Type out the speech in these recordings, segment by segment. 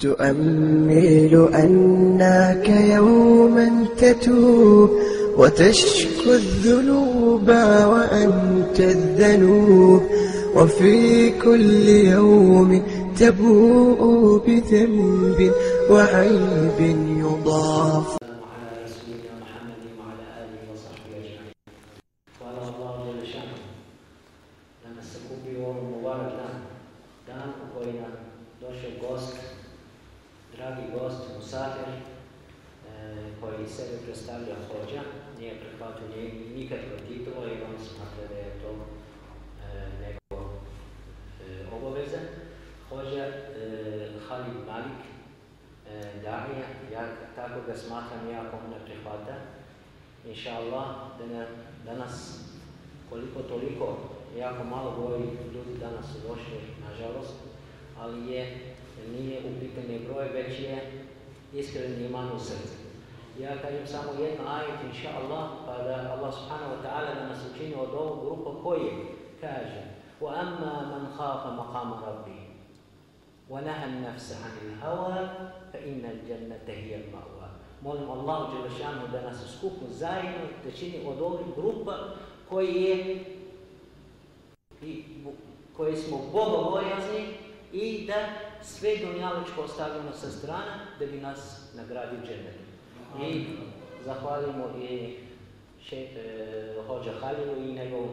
تؤمل أنك يوما تتوب وتشكو الذنوب وأنت الذنوب وفي كل يوم تبوء بذنب وعيب يضاف nije nikakve titula i on smatra da je to e, neko e, obaveze. Hođa e, Halid Malik, Darija, ja tako ga smatram jako ne prihvata. Inša Allah, da na- danas koliko toliko, jako malo ljudi danas su došli, nažalost, ali je, nije u pitanju broj, već je iskren iman u srcu. Ja kažem samo jedno ajet, inša Allah, pa da Allah subhanahu wa ta'ala da nas učini od ovog grupa koji kaže وَأَمَّا مَنْ خَافَ مَقَامَ رَبِّهِ ونهى النفس عن الهوى فإن الجنة هي المأوى Molim Allah Đelešanu da nas skupno zajedno da čini od ovih grupa koji je i bu- koji smo bogobojazni i da sve dunjaličko ostavimo sa strane da bi nas nagradio džennetom. i zahvalimo i še eh, Hođa Halilu i njegov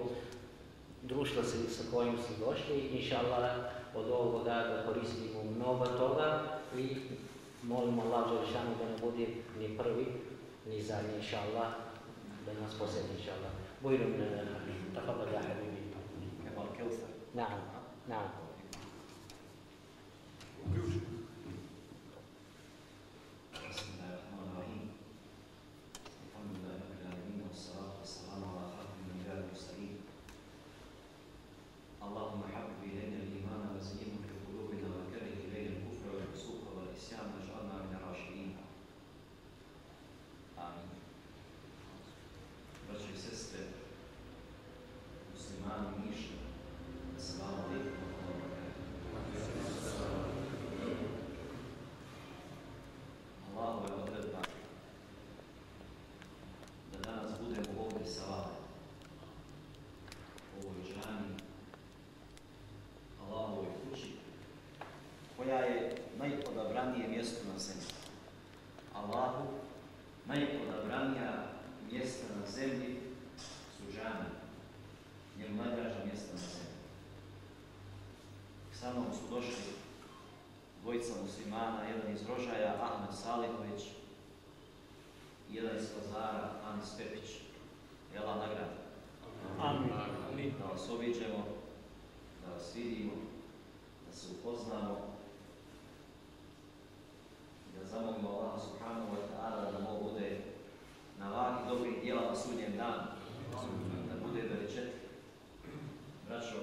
društvo sa kojim su došli. Inšallah od ovoga da koristimo mnogo toga i molimo Allah Želešanu da ne bude ni prvi, ni zadnji, inšallah, da nas posjeti, inšallah. Bujrum, tafabad, ja, habibi. Kao Kevsar. Naam, naam. Najodabranije mjesto na zemlji. Allahu najodabranija mjesta na zemlji su džani, njemu najdraža mjesta na zemlji. Sa mnom su došli dvojica muslimana, jedan iz Rožaja, Ahmed Salihović, i jedan iz Pazara, Anis Pepić. Je Allah nagrada. Amin. Da vas obiđemo, da vas vidimo, da se upoznamo, i da zamolimo Allah subhanahu wa ta'ala da nam ovo bude na vagi dobrih dijela na sudnjem danu, da bude veličet. Braćo,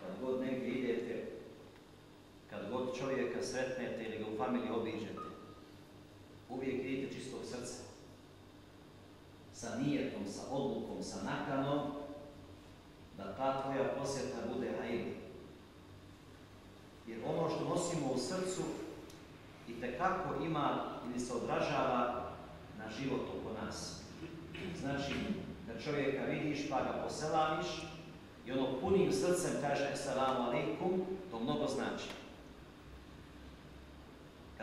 kad god negdje idete, kad god čovjeka ili obiđete, uvijek idite čistog srca. Sa nijetom, sa odlukom, sa nakanom, da ta tvoja posjeta bude hajde. Jer ono što nosimo u srcu i tekako ima ili se odražava na život oko nas. Znači, da čovjeka vidiš pa ga poselamiš i ono punim srcem kaže Assalamu alaikum, to mnogo znači.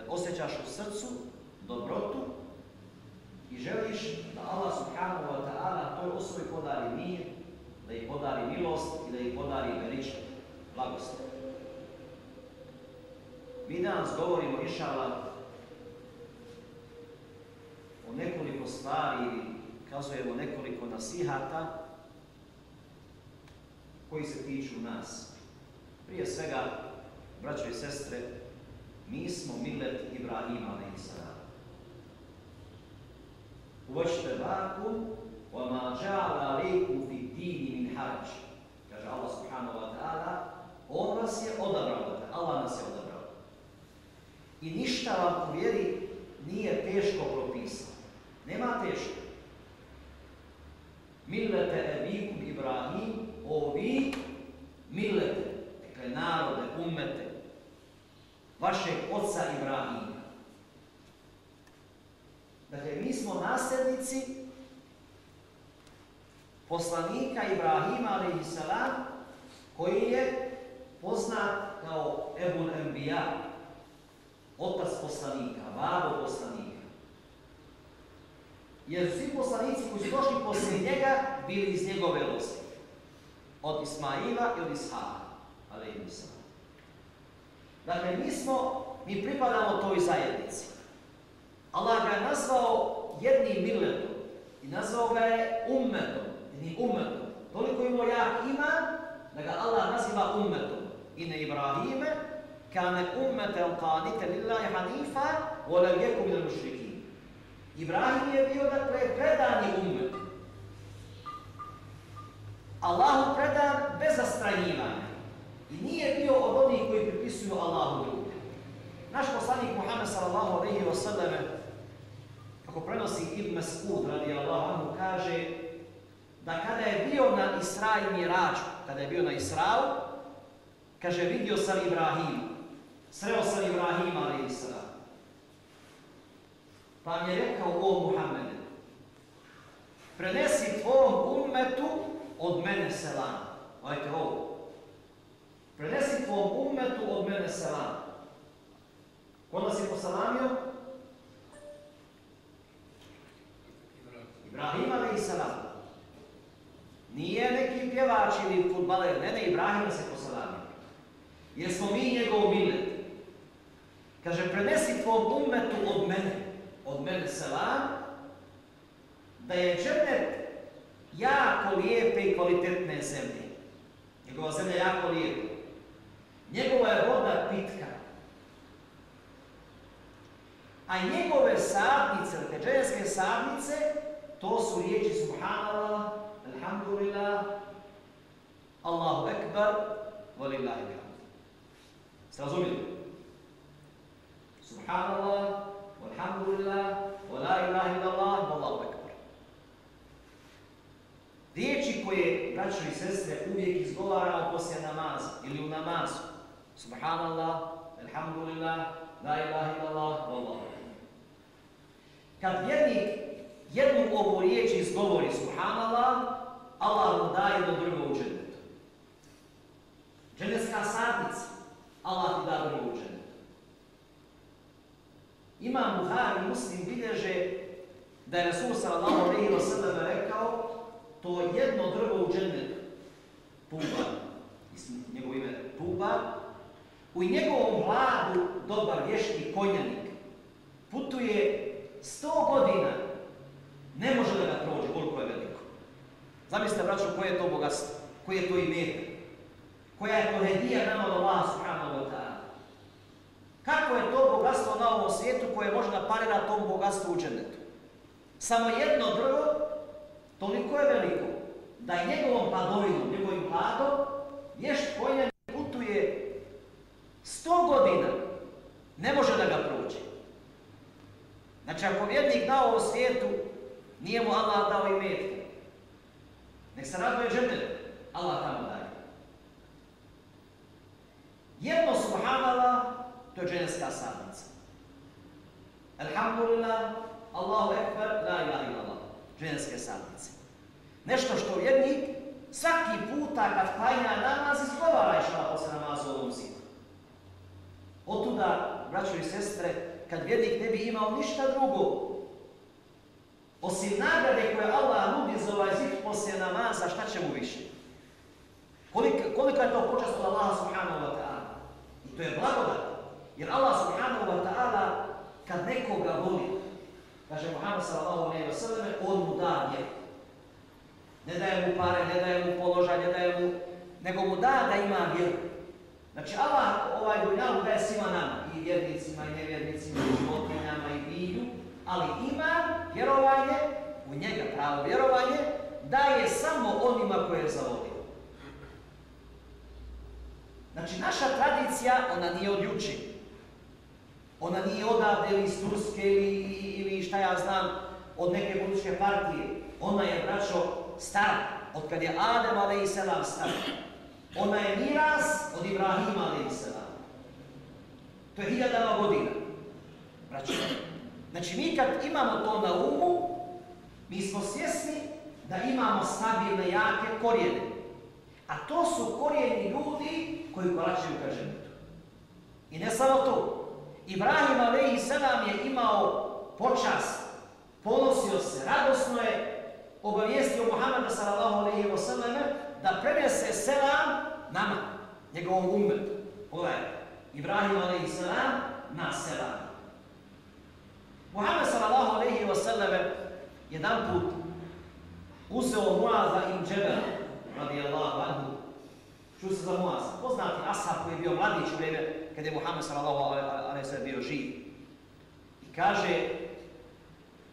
Osjećaš u srcu dobrotu i želiš da Allah subhanahu wa ta'ala toj osobi podari mir, da ih podari milost i da ih podari veličan, blagost. Mi danas govorimo, inšala, o nekoliko stvari ili kazujemo nekoliko nasihata koji se tiču nas. Prije svega, braćo i sestre, mi smo millet Ibrahima a.s. Uvoćte vakum, وَمَا جَعَلَ عَلَيْكُمْ فِي الدِّينِ مِنْ حَرَجٍ Kaže Allah subhanahu wa ta'ala, On vas je odabrao, dakle, Allah nas je odabrao. I ništa vam u vjeri nije teško propisao. Nema teško. Millete ebikum Ibrahim, o vi, millete, dakle narode, ummete, vašeg oca Ibrahima. Dakle, mi smo nasljednici poslanika Ibrahima a.s. koji je poznat kao Ebul Enbiya, otac poslanika, babo poslanika. Jer svi poslanici koji su došli poslije njega bili iz njegove losti. Od Ismaila i od Ishaha, a.s. Dakle, mi smo, mi pripadamo toj zajednici. Allah ga je nazvao jednim milletom i nazvao ga je ummetom, jednim ummetom. Toliko imao jak iman da ga Allah naziva ummetom. Ine Ibrahime kane ummetel qanite lillahi hanifa wa lam yakun minal mušrikin. Ibrahim je bio dakle predani ummet. Allahu predan bez zastranjivanja. I nije bio od onih koji pripisuju Allahu druge. Naš poslanik Muhammed sallallahu alaihi wa sallam kako prenosi Ibn Mas'ud radi Allah anhu kaže da kada je bio na Isra i Mirađu, kada je bio na Israu, kaže vidio sam Ibrahima, sreo sam Ibrahima alaihi sallam. Pa mi je rekao o Muhammede, prenesi tvom ummetu od mene selam. Ajte ovo. Prenesi tvom ummetu od mene selam. Ko nas je posalamio? Ibrahim a.s. Nije neki pjevač ili futbaler, ne, ne, Ibrahim se posalamio. Jer smo mi njegov milet. Kaže, prenesi tvom ummetu od mene, od mene selam, da je džennet jako lijepe i kvalitetne zemlje. Njegova zemlja jako lijepa. Njegova je voda pitka. A njegove sadnice, teđeske sadnice, to su riječi Subhanallah, Alhamdulillah, Allahu Ekber, Volillahi bihamd. Ste razumijeli? Subhanallah, Alhamdulillah, wa la ilaha illallah, Wallahu Ekber. Riječi koje, braćo i sestre, uvijek izgovaramo poslije namaza ili u namazu. Subhanallah, Alhamdulillah, La ilaha illallah, Wallahu Kad vjernik jednu ovu riječ izgovori Subhanallah, Allah mu daje jedno drvo u džennetu. Džennetska sadnica, Allah ti da drvo u džennetu. Imam Buhari muslim bilježe da je Rasul sallallahu alaihi wa sallam rekao to jedno drvo u džennetu, Tuba, njegovo ime Tuba, u njegovom hladu dobar vješti konjanik putuje sto godina, ne može da ga prođe koliko je veliko. Zamislite, braćo, koje je to bogatstvo, koje je to imetak, koja je to hedija nama wa ta'ala. Kako je to bogatstvo na ovom svijetu koje može da parira tom bogatstvu u džennetu? Samo jedno drvo, toliko je veliko, da je njegovom padovinom, njegovim hladom, vješt konjanik putuje sto godina, ne može da ga prođe. Znači, na ovom svijetu, nije mu Allah dao i metke. Nek se raduje džennet, Allah tamo daje. Jedno subhanallah, to je dženevska sadnica. Alhamdulillah, Allahu ekber, la ilaha illallah. Dženevske sadnice. Nešto što vjernik svaki puta kad klanja namaz izgovara išla posle namaza u ovom zidu. Otuda, braćo i sestre, kad vjernik ne bi imao ništa drugo, osim nagrade koje Allah nudi za ovaj zid poslije namaza, šta će mu više? Koliko, koliko je to počast od Allaha subhanahu wa ta'ala? I to je blagodat. Jer Allah subhanahu wa ta'ala, kad nekoga voli, kaže Muhammed sallallahu alaihi wa sallam, on mu da vjeru. Ne daje mu pare, ne daje mu položaj, ne daje mu, nego mu da da ima vjeru. Znači Allah ovaj dunjalu daje svima nama, i vjernicima, i nevjernicima, i životinjama, i bilju, ali ima vjerovanje, u njega pravo vjerovanje, daje samo onima koje je zavolio. Znači naša tradicija, ona nije od juče. Ona nije odavde iz Turske ili, ili šta ja znam, od neke političke partije. Ona je, braćo, stara, od kad je Adem a.s. star. Ona je miras od Ibrahima a.s. To je hiljadama godina. Braći. Znači mi kad imamo to na umu, mi smo svjesni da imamo stabilne, jake korijene. A to su korijeni ljudi koji koračaju ka ženetu. I ne samo to. Ibrahim Sedam je imao počast, ponosio se, radosno je obavijestio Muhammeda sallam da prenese selam nama, njegovom umetu. Pogledaj, Ibrahim salam na selam. Muhammed sallallahu alaihi wa sallam jedan put uzeo Muaza im Džebela, radijallahu anhu, čuo se za Muaz, poznati ashab koji je bio mladić u vrijeme kada je Muhammed sallallahu alaihi sallam bio živ. I kaže,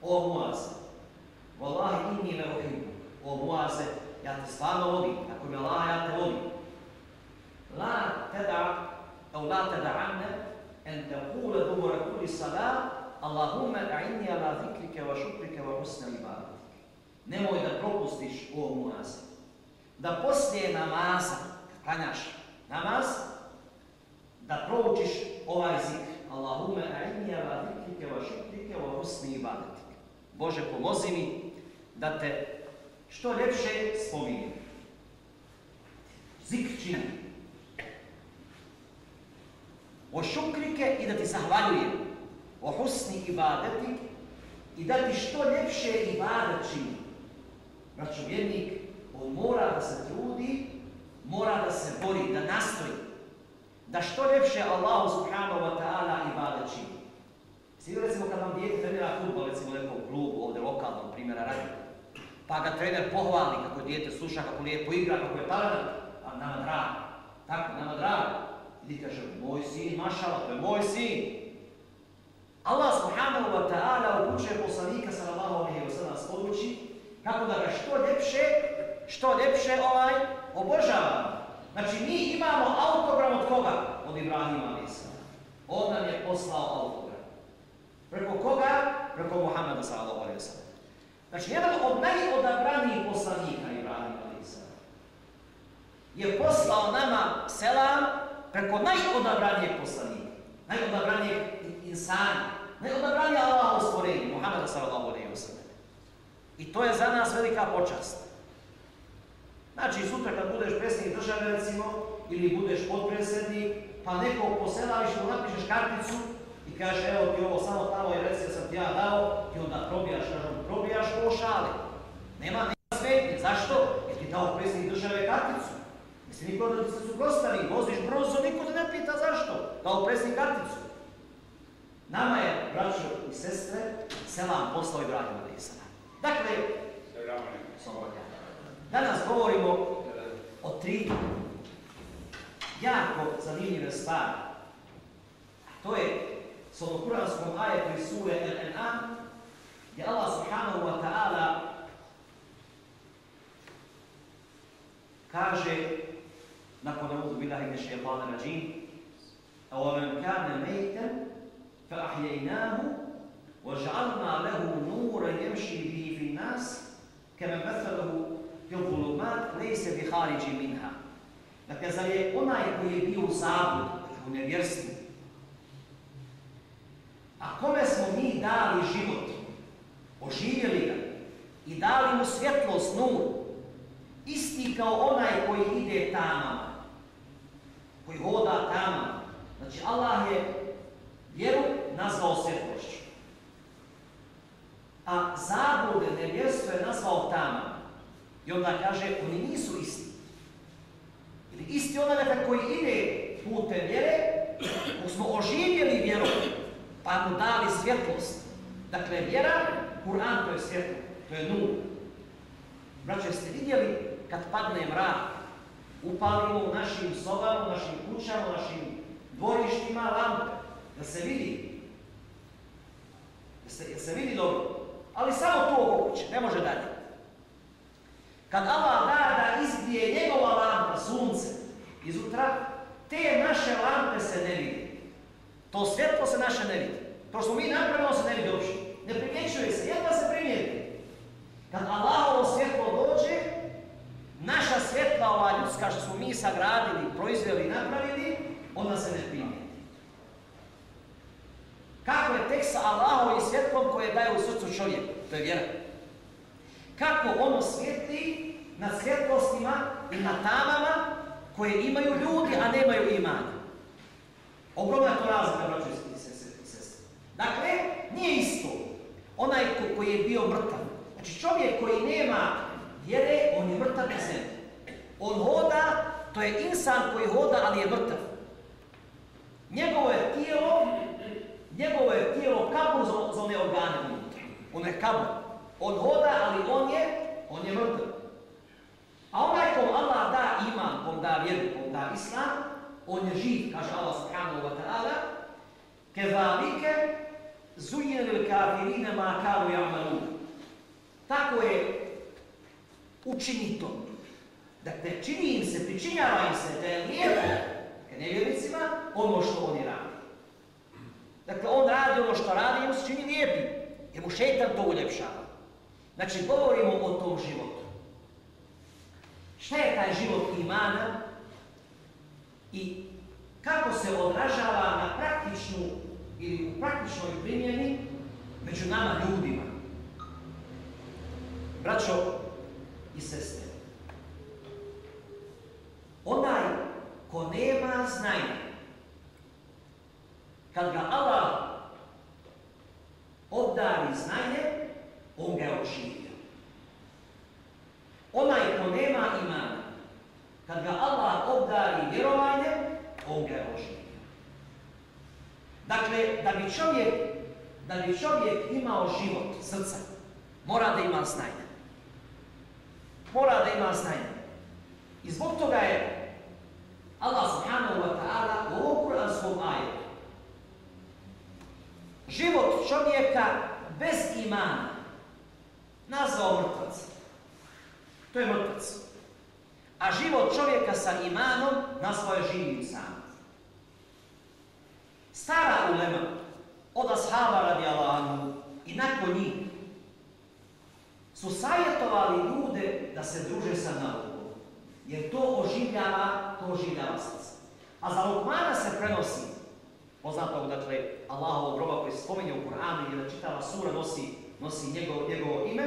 o Muaz, Wallahi inni me uhibbu. O Muaze, ja te stvarno vodim. Ako mi Allah, ja te vodim. La teda, au la teda anne, en te kule dubora kuli sada, Allahumme a'inni ala zikrike wa šukrike wa husne ibadatik. Nemoj da propustiš o Muaze. Da poslije namaza, kad klanjaš namaz, da proučiš ovaj zikr. Allahumme a'inni ala zikrike wa šukrike wa husne ibadatik. Bože, pomozi mi da te što ljepše spominjem. Zik čini. O šukrike i da ti zahvaljujem. O husni ibadeti i da ti što ljepše ibadet čini. Braćo vjernik, on mora da se trudi, mora da se bori, da nastoji. Da što ljepše Allah subhanahu wa ta'ala ibadet čini. Svi recimo kad vam dijete trenira futbol, recimo nekom klubu, ovdje lokalnom primjera radi, pa ga trener pohvali kako dijete sluša, kako lijepo igra, kako je talent, a nama drago. Tako, nama drago. I kaže, moj sin, mašala, to je moj sin. Allah subhanahu wa ta'ala upućuje poslanika sallallahu alaihi wa sallam sporuči kako da ga što ljepše, što ljepše ovaj obožava. Znači mi imamo autogram od koga? Od Ibrahima alaihi On nam je poslao autogram. Preko koga? Preko Muhammeda sallallahu alaihi wa sallam. Znači, jedan od najodabranijih poslanika Ibrahim a.s. je poslao nama selam preko najodabranijeg poslanika, najodabranijeg insana, najodabranije Allah stvorenje, Muhammeda sallallahu alaihi wa sallam. I to je za nas velika počast. Znači, sutra kad budeš predsjednik države, recimo, ili budeš potpredsjednik, pa nekog poselaviš, mu napišeš karticu i kaže, evo ti ovo samo tamo i reci da sam ti ja dao, ti onda probijaš, kažem, probijaš ko šale. Nema, nema smetnje. Zašto? Jer ti dao predsjednik države karticu. Mislim, niko da ti se suprostavi, voziš brzo, niko te ne pita zašto. Dao predsjednik karticu. Nama je, braćo i sestre, selam poslao i dragi Marisana. Dakle, danas govorimo o tri jako zanimljive stvari. To je s odokuranskom ajetu iz sure LNA, gdje Allah subhanahu wa ta'ala kaže nakon Uzu Bilahi Nešeitana Rađim, a omen kane mejten فَأَحْيَيْنَاهُ وَجْعَلْنَا لَهُ نُورًا يَمْشِي بِهِ فِي النَّاسِ كَمَنْ مَثَلَهُ فِي الظُّلُمَاتِ لَيْسَ بِخَارِجٍ مِنْهَا Dakle, zar je onaj koji je bio u zabludu, dakle u nevjerstvu, a kome smo mi dali život, oživjeli ga i dali mu svjetlost, nur, isti kao onaj koji ide tamo, koji hoda tamo. Znači, Allah je vjeru nazvao svjetlošću. A zablude, nevjerstvo je nazvao tamo. I onda kaže, oni nisu isti. Ili isti onaj koji ide putem vjere, smo oživjeli vjeru, pa mu dali svjetlost. Dakle, vjera, Kur'an to je svjetlo, to je nur. Braće, ste vidjeli kad padne mrak, upalimo u našim sobama, u našim kućama, u našim dvorištima lampe, da se vidi. Da se, da se vidi dobro. Ali samo to oko kuće, ne može dalje. Kad Allah da da izbije njegova lampa, sunce, izutra, te naše lampe se ne vidi. To svjetlo se naše ne vidi. To što mi napravimo se ne vidi uopšte. Ne primjećuje se, jedva se primijeti. Kad Allahovo svjetlo dođe, naša svjetla, ova ljudska što smo mi sagradili, proizveli i napravili, onda se ne primijeti. čovjek sa Allahovim svjetlom koje čovjeku. To je vjera. Kako ono svijetli na svjetlostima i na tamama koje imaju ljudi, a nemaju imana. Ogromna je to razlika, braćo i sestre. Dakle, nije isto onaj ko, koji je bio mrtav. Znači čovjek koji nema vjere, on je mrtav na zemlji. On hoda, to je insan koji hoda, ali je mrtav. Njegovo je tijelo, njegovo je tijelo kabur za, za one organe. On je kabur. On hoda, ali on je, on je mrtav. A onaj kom Allah da iman, kom da vjeru, kom da islam, on je živ, kaže Allah subhanahu wa ta'ala, kezalike zujene lil kafirine ma kalu ja'malu. Tako je učinito. Dakle, čini im se, pričinjava im se da je lijepo, nevjernicima, ono što oni radi. Dakle, on radi ono što radi mu se čini lijepi, jer mu šeitan to uljepšava. Znači, govorimo o tom životu. Šta je taj život imana i kako se odražava na praktičnu ili u praktičnoj primjeni među nama ljudima. Braćo i sestre, onaj ko nema znanja, kad ga Allah obdari znanje, on ga je oživio. Onaj ko nema imana, kad ga Allah obdari vjerovanje, on ga je oživio. Dakle, da bi čovjek, da bi čovjek imao život srca, mora da ima znanje. Mora da ima znanje. I zbog toga je Allah subhanahu wa ta'ala u ovom kuranskom ajetu život čovjeka bez imana nazvao mrtvac. To je mrtvac. A život čovjeka sa imanom nazvao je živim sam. Stara ulema od ashaba radi Allahu i nakon njih su savjetovali ljude da se druže sa naukom. Jer to oživljava, to oživljava srce. A za Lukmana se prenosi, poznatog, dakle, Allahovog groba koji se spominje u Kur'anu i da čitava sura nosi, nosi njegov, njegovo ime,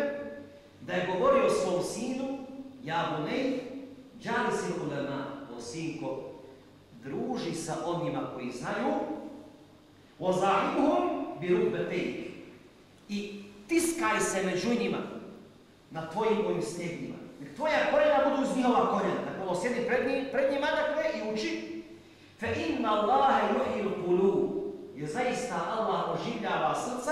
da je govorio svom sinu, ja bunej, džali sin ulema, o sinko, druži sa onima koji znaju, ozahibuhum bi rubetejk. I tiskaj se među njima, na tvojim ovim snijegnima. Nek tvoja koljena budu uz njihova koljena. Dakle, ovo sjedi pred, pred njima, dakle, i uči. Fe inna Allahe yuhil kulu. Jer zaista Allah oživljava srca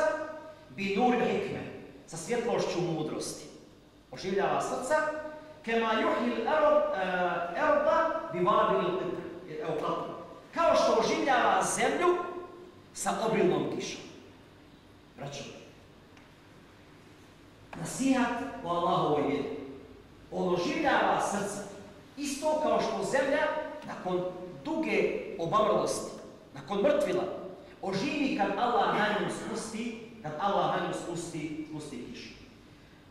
bi nur hikme, sa svjetlošću mudrosti. Oživljava srca, kema yuhil erba bi vabil Kao što oživljava zemlju sa obilnom kišom. Braćo, nasihat o Allahovoj vjeri. On oživljava srce. Isto kao što zemlja nakon duge obamrlosti, nakon mrtvila, oživi kad Allah na njom spusti, kad Allah na njom spusti, spusti kišu.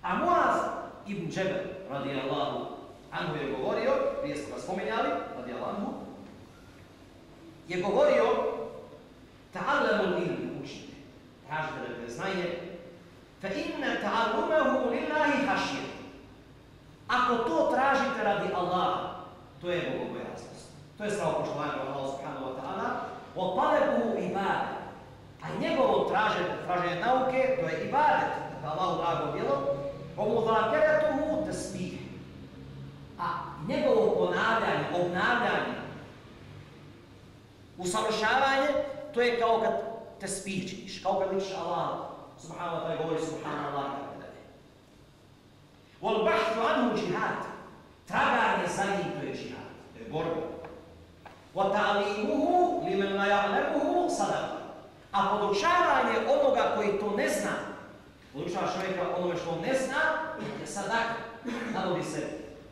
A Muaz ibn Džebel, radijallahu anhu, je govorio, prije smo ga spomenjali, radijallahu je govorio ta'allamu ilmi učite. Tražite da znanje, fa inna ta'allumahu lillahi hašir. Ako to tražite radi Allaha, to je bogobojaznost. To je stravo poštovanje Allah subhanahu wa ta'ala. O talebuhu ibadet. A njegovo traženje, traženje nauke, to je ibadet. Dakle, Allahu drago djelo. Muzakeratuhu tasbih. A njegovo ponavljanje, obnavljanje, usavršavanje, to je kao kad te spičiš, kao kad ličiš Allah, subhanahu wa ta'ala govori subhanallah, Wal bahthu anhu džihad. Traganje za njim to je džihad. To je borba. Wa ta'limuhu liman la ya'lamuhu sadaqa. A podučavanje onoga koji to ne zna, podučava čovjeka onome što on ne zna, je sadaka. Navodi se,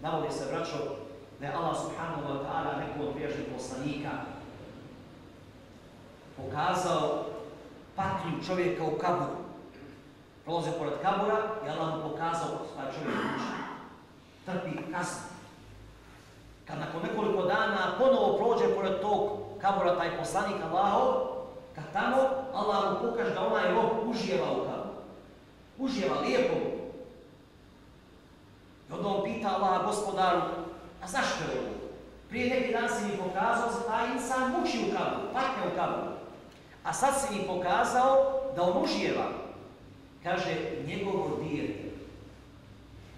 navodi se, braćo, da je Allah subhanahu wa ta'ala neko od prijašnjih poslanika pokazao patnju čovjeka u kaburu. Prolaze pored kabura i Allah mu pokazao taj čovjek muči. Trpi kaznu. Kad nakon nekoliko dana ponovo prođe pored tog kabura taj poslanik Allahov, kad tamo Allah mu pokaže da onaj rob užijeva u kabru. Užijeva lijepo. I onda on pita Allah gospodaru, a zašto je ovo? Prije neki dan si mi pokazao da taj insan muči u kabru, patne u kabru. A sad si mi pokazao da on užijeva. Kaže, njegovo dijete.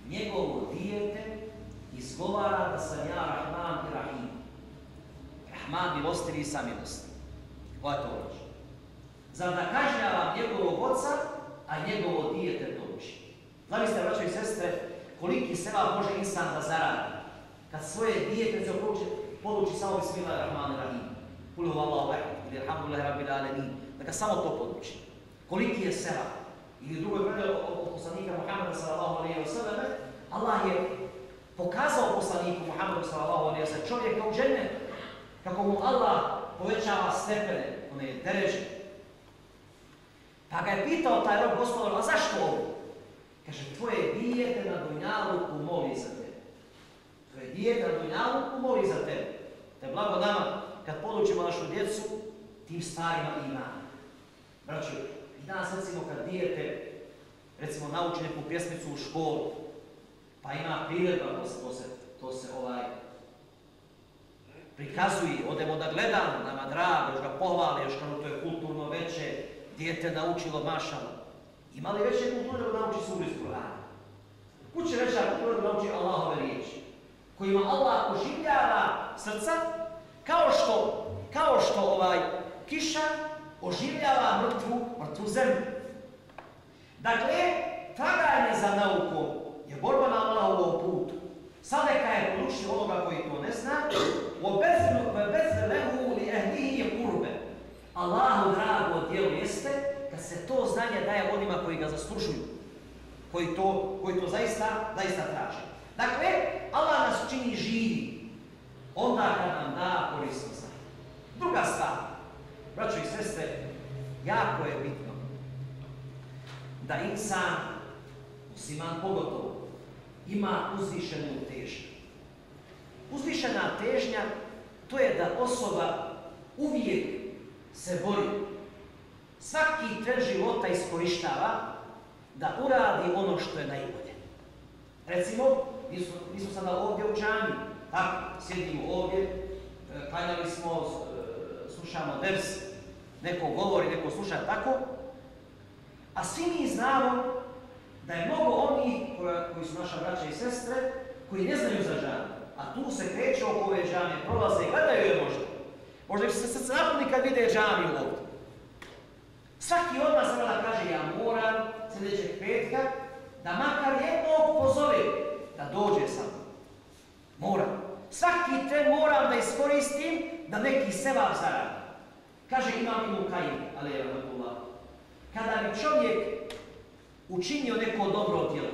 Njegovo dijete izgovara da sam ja Rahman i Rahim. Rahman milostivi i samilosti. Ko je to? Zar da kažnjavam njegovog oca, a njegovo dijete uči? Zamislite, braćo i sestre, koliki seba može insan da zaradi. Kad svoje dijete se poduči, samo Bismillah Rahman i Rahim. Kul huwa Allahu ehad, ili alhamdulillahi rabbil alamin. Da samo to poduči. Koliki je seba? Ili u drugoj predaju od poslanika Muhammeda sallallahu alaihi wa sallam, Allah je pokazao poslaniku Muhammedu sallallahu alaihi wa sallam čovjeka u džennetu, kako mu Allah povećava stepene, one je dereže. Pa ga je pitao taj rob gospodar, a zašto ovo? Kaže, tvoje dijete na Dunjaluku moli za tebe. Tvoje dijete na Dunjaluku moli za tebe. Te blago nama, kad podučimo našu djecu, tim stvarima ima. Braću, i danas recimo kad dijete, recimo nauči neku pjesmicu u školu, pa ima priredba, to se, to se, to se ovaj, prikazuje, odemo da gledamo, nama drago, još ga pohvali, još kao to je kulturno veće, dijete naučilo mašalo. Ima li veće kulture da nauči suri iz Kur'ana? Kuće veća kultura da nauči Allahove riječi, kojima Allah oživljava srca, kao što, kao što ovaj kiša oživljava mrtvu, mrtvu zemlju. Dakle, traganje za naukom je borba na Allahovom putu. Sadeka je poručio onoga koji to ne zna, وَبَذْلُ لَهُ لِأَهْلِهِ قُرْبَ Allahu drago djelo jeste kad se to znanje daje onima koji ga zaslužuju, koji to, koji to zaista, zaista traže. Dakle, Allah nas čini živi, onda kad nam da korisno znanje. Druga stvar, braćo i sestre, jako je bitno da insan, musliman pogotovo, ima uzvišenu težnju. Uzvišena težnja to je da osoba uvijek se bori. Svaki tren života iskorištava da uradi ono što je najbolje. Recimo, mi smo, mi smo sada ovdje u džami, tako, sjedimo ovdje, e, klanjali smo, e, slušamo ders, neko govori, neko sluša tako, a svi mi znamo da je mnogo onih koji su naša braća i sestre, koji ne znaju za džami, a tu se kreće oko ove džame, prolaze i gledaju je možda. Možda se napuni kad vide džamiju ovdje. Svaki od nas da kaže ja moram sljedećeg petka da makar jednog pozove da dođe sa mnom. Moram. Svaki tren moram da iskoristim da neki sevap zaradi. Kaže imam Ibn Kajim, ali je Kada bi čovjek učinio neko dobro djelo,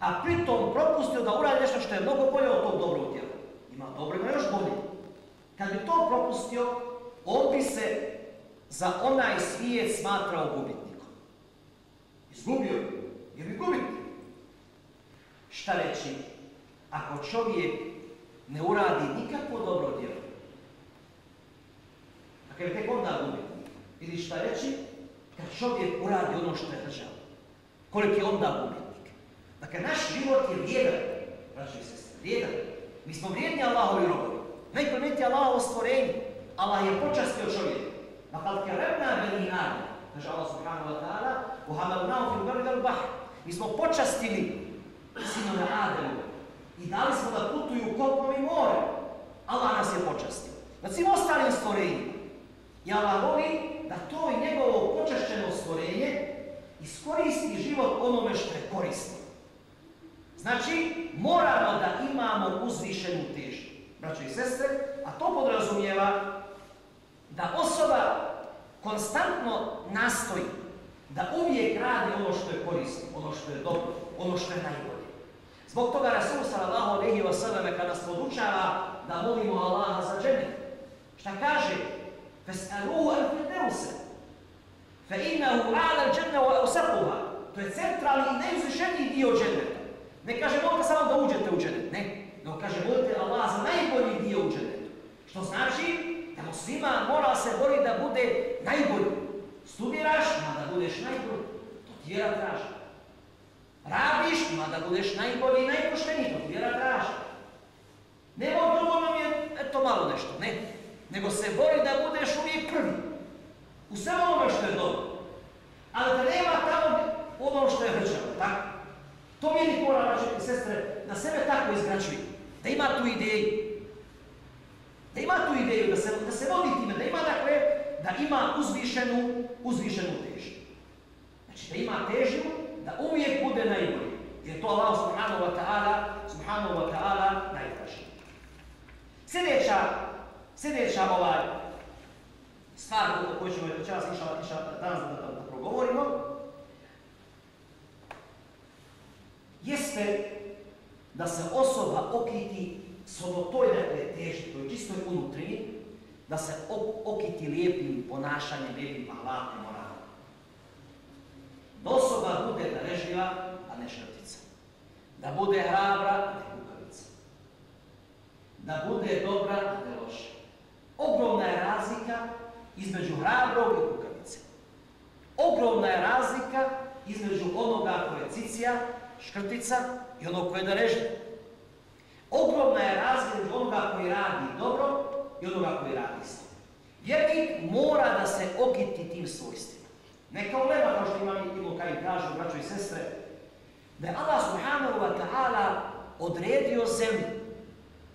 a pritom propustio da uradi nešto što je mnogo bolje od tog dobrog djela. Ima dobro, ima još bolje. Kad bi to propustio, on bi se za onaj svijet smatrao gubitnikom. Izgubio bi, jer bi gubitnik. Šta reći? Ako čovjek ne uradi nikakvo dobro djelo, je tek onda gubitnik, ili šta reći? Kad čovjek uradi ono što je držao, koliko je onda gubitnik. Dakle, naš život je vrijedan, braći i sestri. Mi smo vrijedni Allahovi robovi. Najplemeniti Allahovo stvorenje. Allah je počastio čovjeka. Nakal keremna beni Adam, kaže Allah subhanahu wa ta'ala, u hamalnahu fil barri bahr. Mi smo počastili sinove Adamu i dali smo da putuju kopnom i more. Allah nas je počastio. Na svim ostalim stvorenjima. I Allah voli da to i njegovo počašćeno stvorenje iskoristi život onome što je korisno. Znači, moramo da imamo uzvišenu težnju. Braćo i sestre, a to podrazumijeva da osoba konstantno nastoji da uvijek radi ono što je korisno, ono što je dobro, ono što je najbolje. Zbog toga Rasul sallallahu alejhi ve selleme kada nas podučava da molimo Allaha za džennet, šta kaže? Fes'aluhu al-firdaus. Fa innahu a'la al-janna wa. To je centralni i najuzvišeniji dio dženneta. Ne kaže molite samo da uđete u dženet, ne. No kaže molite Allah za najbolji dio u dženetu. Što znači da musliman mora se boriti da bude najbolji. Studiraš, ima da budeš najbolji. To ti vjera traži. Radiš, ima da budeš najbolji i najpošteniji. To ti vjera traži. Nemo dovoljno mi je, eto malo nešto, ne. Nego se bori da budeš uvijek prvi. U svemu onome što je dobro. Ali da nema tamo ono što je hrčano, tako? To vjernik mora, braće sestre, na sebe tako izgračuje. Da ima tu ideju. Da ima tu ideju, da se, da se vodi time, da ima dakle, da ima uzvišenu, uzvišenu težnju. Znači da ima težnju, da uvijek bude najbolji. Jer to Allah subhanahu wa ta'ala, subhanahu wa ta'ala najtraži. Sljedeća, sljedeća ovaj stvar o ćemo večeras iša, iša danas da, da, da progovorimo, jeste da se osoba okiti s toj dakle teži, toj čistoj unutrini, da se okiti lijepim ponašanjem, lijepim ahlakom, moralom. Da osoba bude darežljiva, a ne šrtica. Da bude hrabra, a ne kukavica. Da bude dobra, a ne loša. Ogromna je razlika između hrabrog i kukavice. Ogromna je razlika između onoga koje je cicija, škrtica i onog koje je darežljiva. Ogromna je između onoga koji radi dobro i onoga koji radi slabo. Vjernik mora da se okiti tim svojstvima. Neka ulema, kao što imam i kaj kažu, braćo i sestre, da je Allah subhanahu wa ta'ala odredio zemlju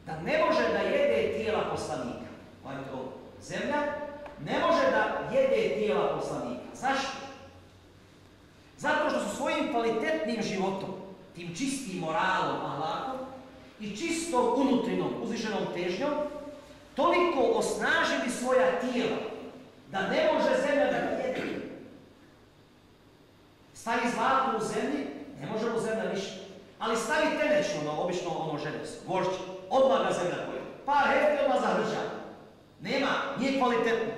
da ne može da jede tijela poslanika. Pojete ovo, zemlja ne može da jede tijela poslanika. Zašto? Zato što su svojim kvalitetnim životom, tim čistim moralom, Allahom, i čistom unutrinom, uzvišenom težnjom, toliko osnažili svoja tijela, da ne može zemlja da ga jede. Stavi zlato u zemlji, ne može zemlja više. Ali stavi tenečno, ono, obično ono železo, gvožđe, odmah ga zemlja pojede. Par hefti odmah zahrđa. Nema, nije kvalitetno.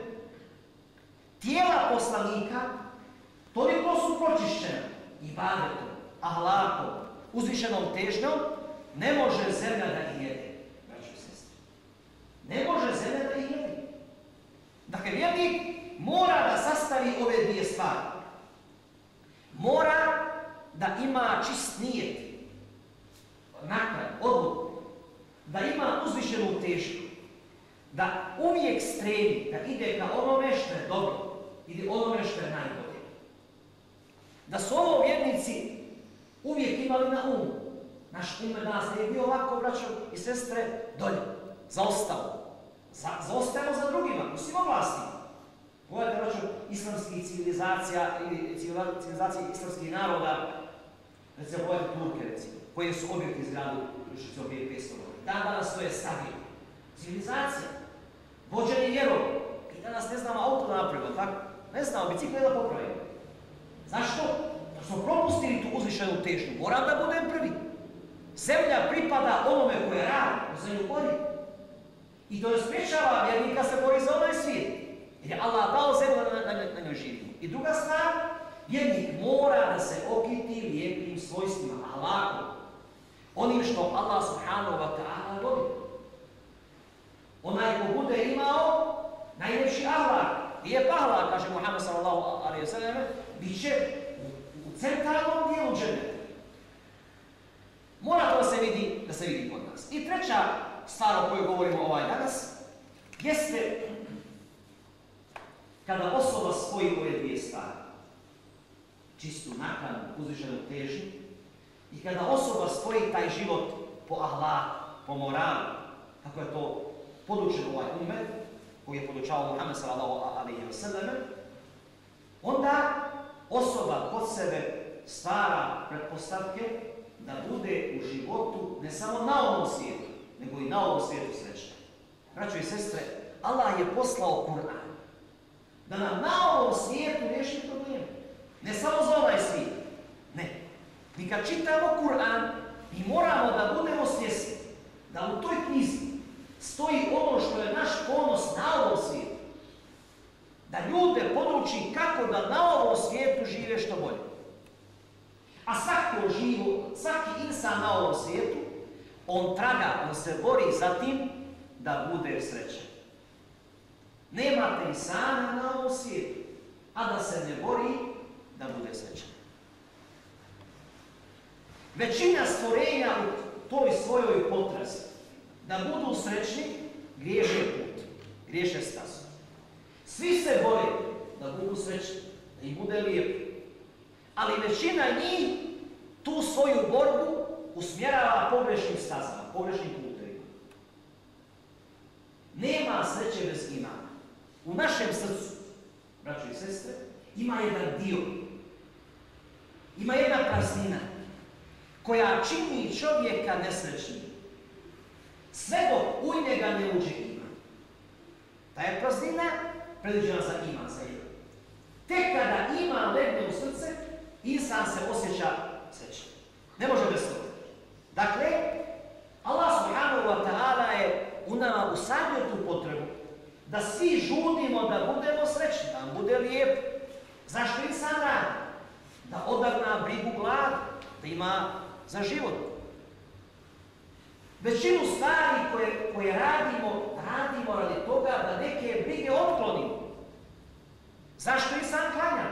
Tijela poslanika toliko su pročišćena i badetom, ahlakom, uzvišenom težnjom, ne može zemlja da jede, braćo sestri. Ne može zemlja da jede. Dakle, vjernik mora da sastavi ove dvije stvari. Mora da ima čist nijet, nakon, odluku, da ima uzvišenu težnju, da uvijek stremi, da ide ka onome što je dobro ili onome što je najbolje. Da su ovo uvijek imali na umu. Naš ume danas ne je bio ovako, braćo i sestre, dolje, zaostao. Za, zaostajemo za drugima, u svim oblastima. Pogledajte, braćo, islamskih civilizacija ili civilizacije islamskih naroda, recimo pogledajte Turke, recimo, koje su objekti izgradili još se obije 500 godina. Dan danas to je stabilno. Civilizacija, vođenje vjerom. I danas ne znamo auto napravimo, tako? Ne znamo, bicikle da popravimo. Zašto? Smo propustili tu uzvišenu težnju. Moram da budem prvi. Zemlja pripada onome koje radi, u zemlju bori. I to je sprečava vjernika se bori za onaj svijet. Jer je Allah dao zemlju na, na, na njoj živimo. I druga stvar, vjernik mora da se okiti lijepim svojstvima, Allahom. Onim što Allah subhanahu wa ta'ala voli. Onaj ko bude imao najljepši ahlak, lijep ahlak, kaže Muhammed sallallahu alaihi wa sallam, bit će centralnom dijelu dženeta. Mora to da se vidi, da se vidi kod nas. I treća stvar o kojoj govorimo ovaj danas, jeste kada osoba spoji ove dvije stvari, čistu nakanu, uzvišenu težnju, i kada osoba spoji taj život po ahlaku, po moralu, kako je to podučen ovaj umet, koji je podučao Muhammed sallallahu alaihi wa sallam, onda osoba kod sebe stvara pretpostavke da bude u životu ne samo na ovom svijetu, nego i na ovom svijetu srećna. Braćo i sestre, Allah je poslao Kur'an da nam na ovom svijetu riješi probleme. Ne samo za ovaj svijet. Ne. Mi kad čitamo Kur'an, mi moramo da budemo svjesni da u toj knjizi stoji ono što je naš ponos na ovom svijetu. Da ljude poduči kako da na ovom svijetu žive što bolje. A svako živo, svaki insan na ovom svijetu, on traga, on se bori za tim da bude srećan. nemate insana na ovom svijetu, a da se ne bori da bude srećan. Većina stvorenja u toj svojoj potrazi da budu srećni, griješe put, griješe stazu. Svi se bore da budu srećni, da im bude lijepo. Ali većina njih tu svoju borbu usmjerava pogrešnim stazama, pogrešnim putevima. Nema sreće bez imana. U našem srcu, braćo i sestre, ima jedan dio, ima jedna praznina koja čini čovjeka nesrećnim. Sve dok u njega ne uđe iman. Ta je praznina predviđena za iman, za iman. Tek kada iman legne u srce, insan se osjeća srećan. Ne može bez toga. Dakle, Allah subhanahu wa ta'ala je u nama usadio tu potrebu da svi žudimo da budemo srećni, da nam bude lijepo. Zašto insan radi? Da odagna brigu glad, da ima za život. Većinu stvari koje, koje radimo, radimo radi toga da neke brige otklonimo. Zašto i sam klanja?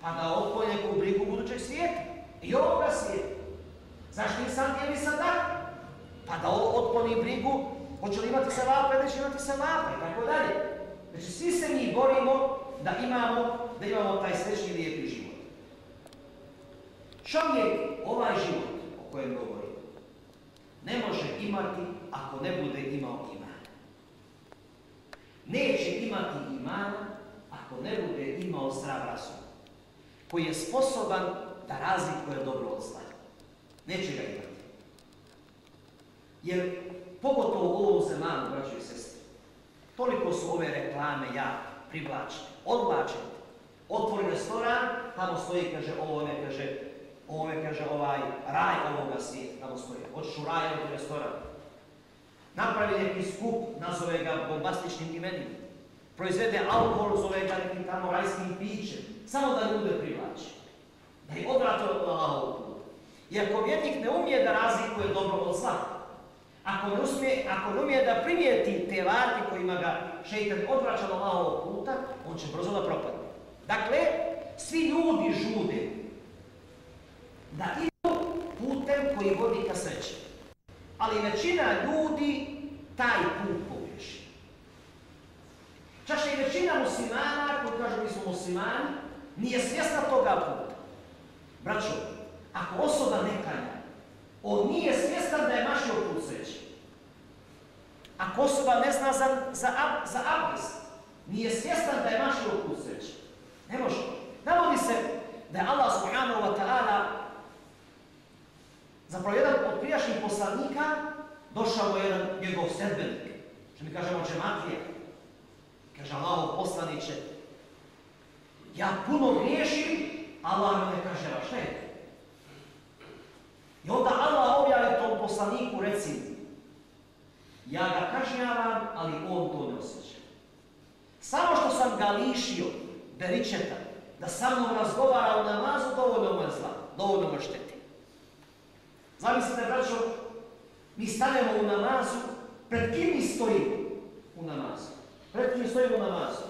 Pa da otkloni neku brigu budućeg svijeta i ovoga svijeta. Zašto i sam dijeli sadak? Pa da otkloni brigu, hoće li imati se vape, neće imati se vape tako dalje. Znači svi se mi borimo da imamo, da imamo taj srećni lijepi život. Čovjek ovaj život o kojem govorim ne može imati ako ne bude imao iman. Neće imati imana ako ne bude imao zdrav razum, koji je sposoban da razlikuje dobro od zla. Neće ga imati. Jer pogotovo u ovom zemanu, braćo i sestri, toliko su ove reklame ja privlačne, odvlačene. Otvori restoran, tamo stoji, kaže, ovo ne, kaže, ovome kaže ovaj raj ovoga svijeta, tamo stoji. Hoćeš u raj ovog restoran. Napravi neki skup, nazove ga bombastičnim imenima. Proizvede alkohol, zove ga nekim tamo rajskim pićem. Samo da ljude privlači. Da ih odvrate od puta. I ako vjernik ne umije da razlikuje dobro od zla, ako ne, usmije, ako ne umije da primijeti te varke kojima ga šeitan odvraća od Allahovog puta, on će brzo da propadne. Dakle, svi ljudi žude da idu putem koji vodi ka sreći. Ali većina ljudi taj put pogreši. Čak i većina muslimana, koji kažu mi smo muslimani, nije svjesna toga puta. Braćo, ako osoba ne klanja, on nije svjestan da je mašio put sreći. Ako osoba ne zna za, za, za abdest, nije svjestan da je mašio put sreći. Ne može. Navodi se da je Allah subhanahu wa ta'ala Zapravo, jedan od prijašnjih poslanika došao je jedan njegov sedbenik, što mi kažemo džematlija. Kaže, Allaho poslaniće, ja puno griješim, Allah mi ne kaže, a šta je I onda Allah objavi tom poslaniku, reci ja ga kažnjavam, ali on to ne osjeća. Samo što sam ga lišio beričeta, da sa mnom razgovara u namazu, dovoljno mu je zla, dovoljno šteti. Zamislite, braćo, mi stanemo u namazu, pred kim mi stojimo u namazu? Pred kim stojimo u namazu?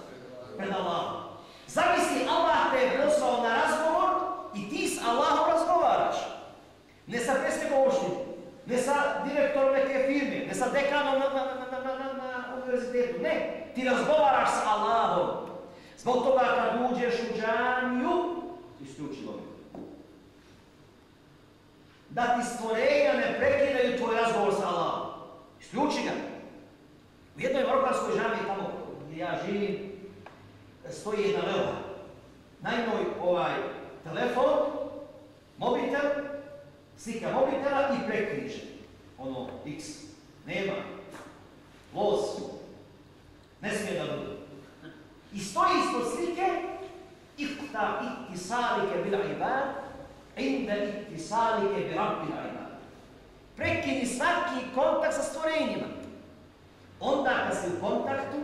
Pred Allahom. Zamisli, Allah te je poslao na razgovor i ti s Allahom razgovaraš. Ne sa presmjegovošnim, ne sa direktorom neke firme, ne sa dekanom na, na, na, na, univerzitetu. Ne, ti razgovaraš s Allahom. Zbog toga kad uđeš u džanju, isključivo mi da ti stvorenja ne prekidaju tvoj razgovor sa Allahom. Isključi ga. U jednoj morkarskoj žami tamo gdje ja živim, stoji jedna velika. Na njoj ovaj telefon, mobitel, slika mobitela i prekriže. Ono, x. Nema. Voz. Ne smije da bude. I stoji ispod slike, ihta ihtisalike bila ibad, Inda ittisalike bi rabbil ibad. Prekini svaki kontakt sa stvorenjima. Onda kad si u kontaktu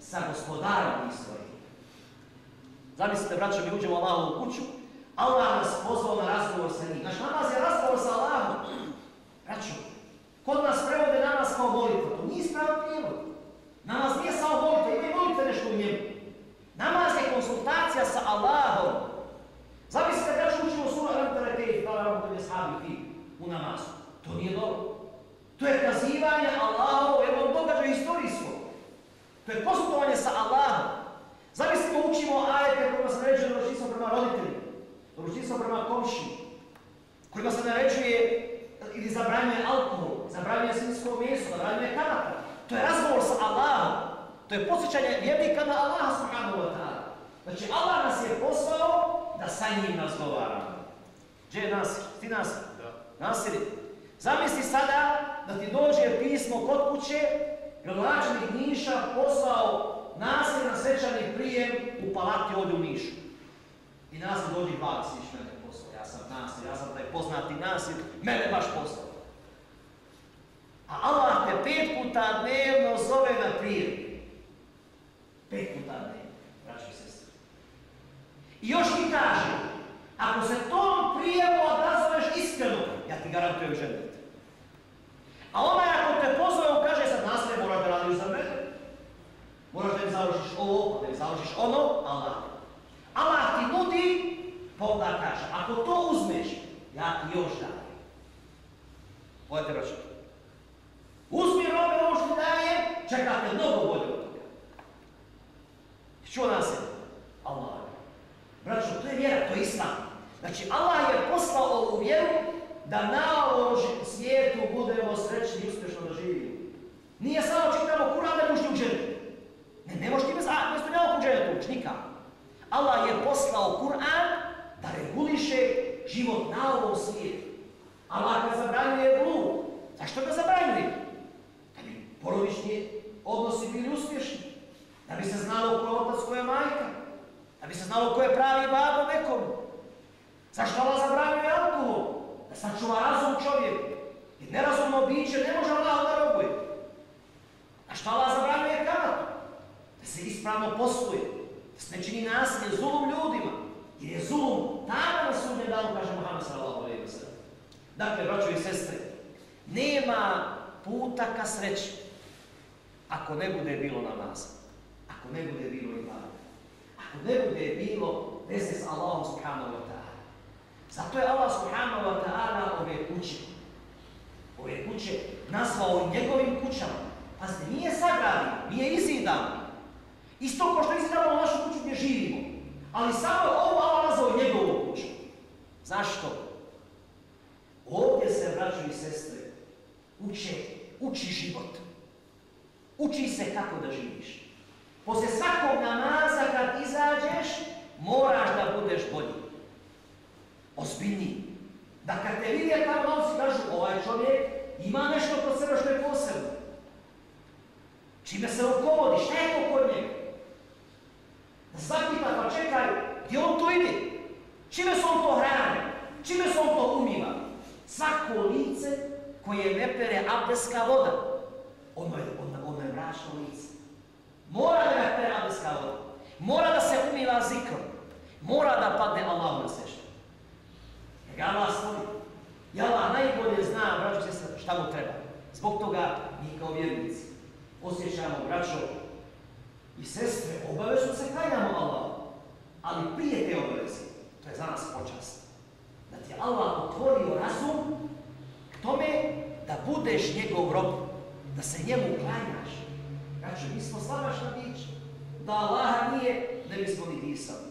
sa gospodarom tih stvorenja. Zamislite, braćo, mi uđemo u kuću, Allah nas pozvao na razgovor sa njim. Naš namaz je razgovor sa Allahom. Braćo, kod nas prevode namaz kao molitva. To nije ispravan prijevod. Namaz nije samo molitva, ima i molitva nešto u njemu. Allahom. Zamislite kad učimo sura vam koji je sahabi ti u namazu. To nije dobro. To je kazivanje Allahom u jednom događaju historijskom. To je postupovanje sa Allahom. Zamislite učimo ajete kojima se naređuje dobročinstvo prema roditeljima, dobročinstvo prema komši, kojima se naređuje ili zabranjuje alkohol, zabranjuje svinsko meso, zabranjuje kamata. To je razgovor sa Allahom. To je posjećanje vjernika na Allaha subhanahu wa ta'ala. Znači Allah nas je poslao da sa njim razgovaramo. Gdje je Nasir? Ti Nasir? Da. Nasir, zamisli sada da ti dođe pismo kod kuće, gradonačelnik Niša poslao Nasir na svečani prijem u palati ovdje u Nišu. I Nasir dođe bak, siš mene poslao, ja sam Nasir, ja sam taj poznati Nasir, mene baš poslao. A Allah te pet puta dnevno и još ti kaže, ako se tom prijemu odazoveš iskreno, ja ti garantujem ženet. A onaj ako te pozove, on kaže sad naslije, moraš da radiš za mene. Moraš da im završiš ovo, da im završiš ono, Allah. Allah ti nudi, pa onda kaže, ako to uzmeš, ja ti još dajem. Pojete braći. Uzmi robe ovo što daje, čekate mnogo bolje od toga. Čuo nas je? Allah. Braćo, to je vjera, to je islam. Znači, Allah je poslao ovu vjeru da na ovom svijetu budemo srećni i uspješno da živimo. Nije samo čitamo Kur'an da mušti u dženetu. Ne, ne možeš ti bez, a, mjesto njavog u dženetu. Allah je poslao Kur'an da reguliše život na ovom svijetu. Allah ga zabranjuje blud. Zašto ga zabranjuje? Da bi porodični odnosi bili uspješni. Da bi se znalo ko otac, ko je majka. Da bi se znalo ko je pravi babo nekom. Zašto Allah zabranjuje alkohol? Da sačuva razum čovjeku. Jer nerazumno biće ne može Allah da robuje. A što Allah zabranjuje kamatu? Da se ispravno posluje. Da se ne čini nasilje, zulum ljudima. Jer je zulum tada na sudnjem danu, kaže Muhammed sallallahu alaihi wa sallam. Dakle, braćo i sestre, nema puta ka sreći ako ne bude bilo namaza, ako ne bude bilo ibada, ako ne bude bilo veze s Allahom subhanahu wa ta'ala. Zato je Allah subhanahu wa ta'ala ove kuće, ove kuće nazvao njegovim kućama. Pazite, nije sagradio, nije izidan. Isto kao što izidamo našu kuću gdje živimo. Ali samo je ovo Allah nazvao njegovu kuću. Zašto? Ovdje se, braćo i sestre, uče, uči život. Uči se kako da živiš. Poslije svakog namaza kad izađeš, moraš da budeš bolji. Ozbiljniji. Da kad te vidje tamo novci kažu, ovaj čovjek ima nešto kod sebe što je posebno. Čime se rukovodi, šta je to kod njega? Da zapita, pa čekaj, gdje on to ide? Čime se on to hrani? Čime se on to umiva? Svako lice koje ne pere abdeska voda, ono je, ono, ono je mračno. Mora da abdeska voda. Mora da se umiva zikrom. Mora da padne Allahu na seždu. Jer ga Allah stvori. I Allah najbolje zna, braćo se, šta mu treba. Zbog toga mi kao vjernici osjećamo, braćo i sestre, obavezno se klanjamo Allah. Ali prije te obaveze, to je za nas počast. Da ti Allah otvorio razum k tome da budeš njegov rob, da se njemu klanjaš. Braćo, mi smo slavašna bića. Da Allaha nije, ne bismo ni disali.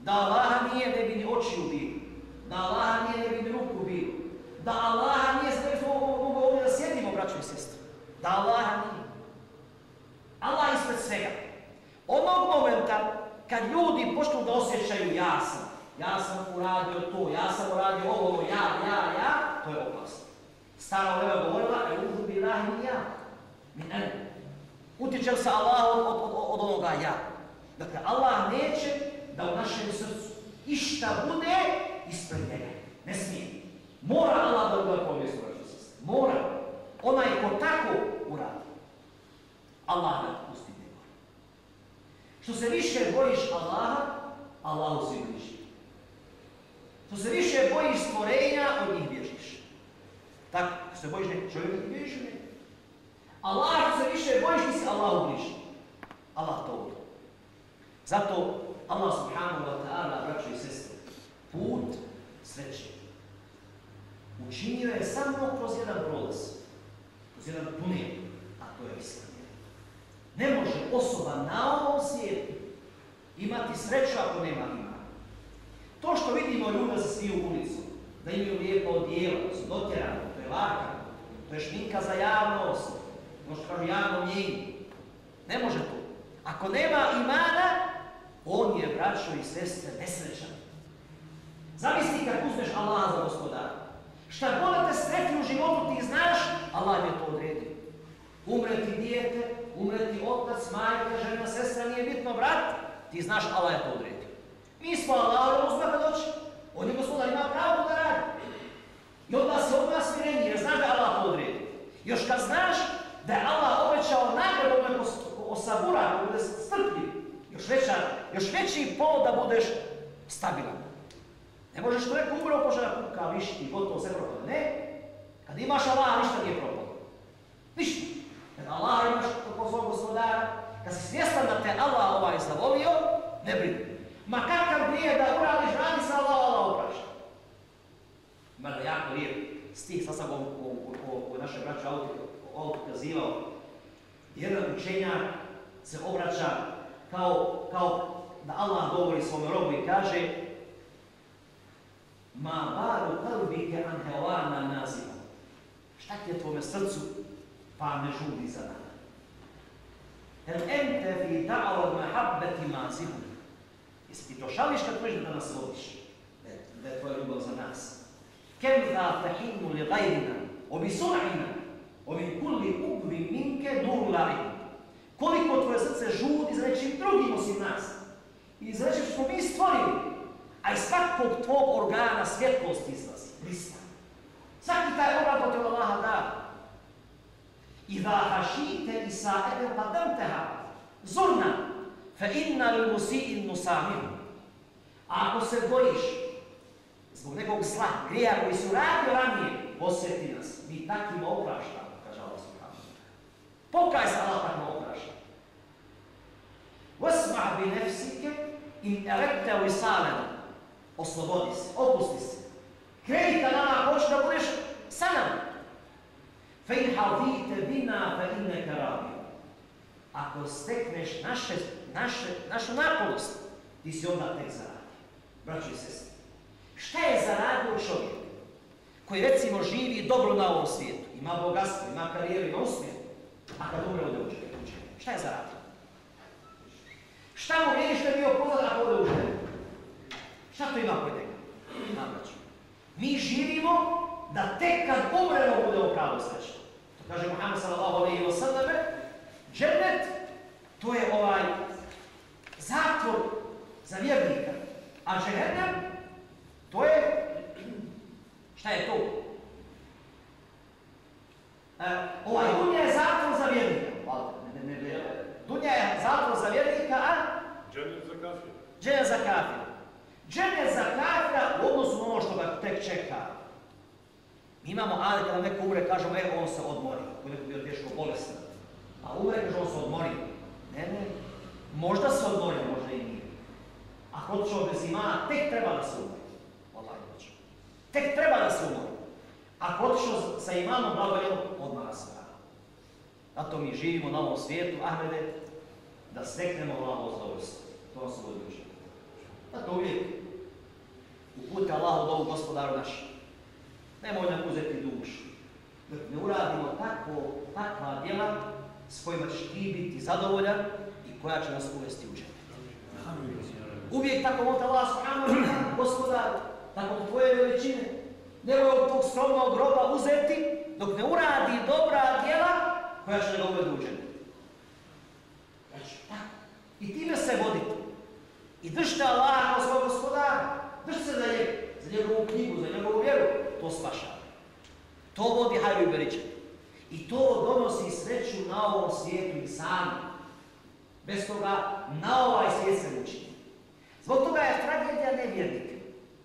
Da Allaha nije, ne bi ni očiju bili. Da Allaha nije, ne bi ni ruku bili. Da Allaha nije, ne bismo mogu ovdje da sjedimo, braćo i sestre. Da Allaha nije. Allah ispred svega. Onog momenta kad ljudi počnu da osjećaju ja sam, ja sam uradio to, ja sam uradio ovo, ja, ja, ja, to je opasno. Stara Oleva govorila, e uđu bi rahim ja. Mi ne. Utječem sa Allahom od, od, od onoga ja. Dakle, Allah neće da u našem srcu išta bude ispred njega. Ne smije. Mora Allah da ugleda povijest u. Mora. Onaj ko tako uradi. Allah ne pusti njega. Što se više bojiš Allaha, Allahu si bliži. Što se više bojiš stvorenja, od njih bježiš. Tako, ako se bojiš nekog čovjeka, bježiš njega. Allah, se više bojiš, ti Allahu bliži. Allah to uvijek. Zato Allah subhanahu wa ta'ala, braćo i sestre, put sreće. Učinio je samo kroz jedan prolaz, kroz jedan tunel, a to je islam. Ne može osoba na ovom svijetu imati sreću ako nema ima. To što vidimo ljude za sviju ulicu, da imaju lijepo odijelo, su dotjerani, to je laka, to je šminka za javnost, javno mjenje. Ne može to. Ako nema imana, on je, braćo i sestre, nesrećan. Zamisli kad uzmeš Allah za gospodara. Šta god da te sretni u životu, ti znaš, Allah je to odredio. Umre ti dijete, umre ti otac, majka, žena, sestra, nije bitno, brat, ti znaš Allah je to odredio. Pokaj se Allah takvim oprašta. Vasma bi nefsike in erekte visalena, oslobodi se, opusti se. Kreni ka nama, hoće da budeš sa nama. Fe in havite bina fe inneke rabio. Ako stekneš naše, naše, našu napolost, ti si onda tek zaradio. Braćo i sestri, šta je zaradio čovjek koji recimo živi dobro na ovom svijetu, ima bogatstvo, ima karijeru, ima uspjeh, a kad umre ode učenje, šta je zaradio? Šta mu vidiš da je bio pozad ako ode učenje? Šta to ima kod njega? Mi živimo da tek kad umremo budemo pravo srećni. To kaže Muhammed sallallahu alaihi wa sallam, džennet, to je ovaj zatvor za vjernika. A džehennem, to je, šta je to? E, ovaj dunja je zatvor za vjernika. Ne, ne, ne, dunja je zatvor za vjernika, a? Džennet za kafir. Džennet za kafir. Džennet za kafira u odnosu na ono što ga tek čeka. Mi imamo ali kada neko umre, kažemo, evo on se odmori, ako neko bio teško bolestan. A umre, kaže, on se odmori. Ne, ne, možda se odmori, možda i nije. Ako otišao bez imana, tek treba da se umori. Je Tek treba da se umori. Ako otišao sa imanom, blagojelom, odmah nas vrana. Zato mi živimo na ovom svijetu, Ahmede, da steknemo Allahovo zadovoljstvo. To vam se vodi učiti. Zato uvijek upute Allahu dovu gospodaru naši. Nemoj nam uzeti dušu. Dok ne uradimo tako, takva djela s kojima ćeš ti biti zadovoljan i koja će nas uvesti u džene. Uvijek tako mota Allah subhanahu wa ta'ala, gospodar, tako tvoje veličine. Nemoj od tog skromnog groba uzeti dok ne uradi dobra djela koja će ga uvesti u džene. Znači, tako. I time se vodite. I držite Allah kao svoj gospodara. Držite se za njegu, za njegovu knjigu, za njegovu vjeru. To spašava. To vodi hajru i. I to donosi sreću na ovom svijetu i sami. Bez toga na ovaj svijet se muči. Zbog toga je tragedija nevjernika.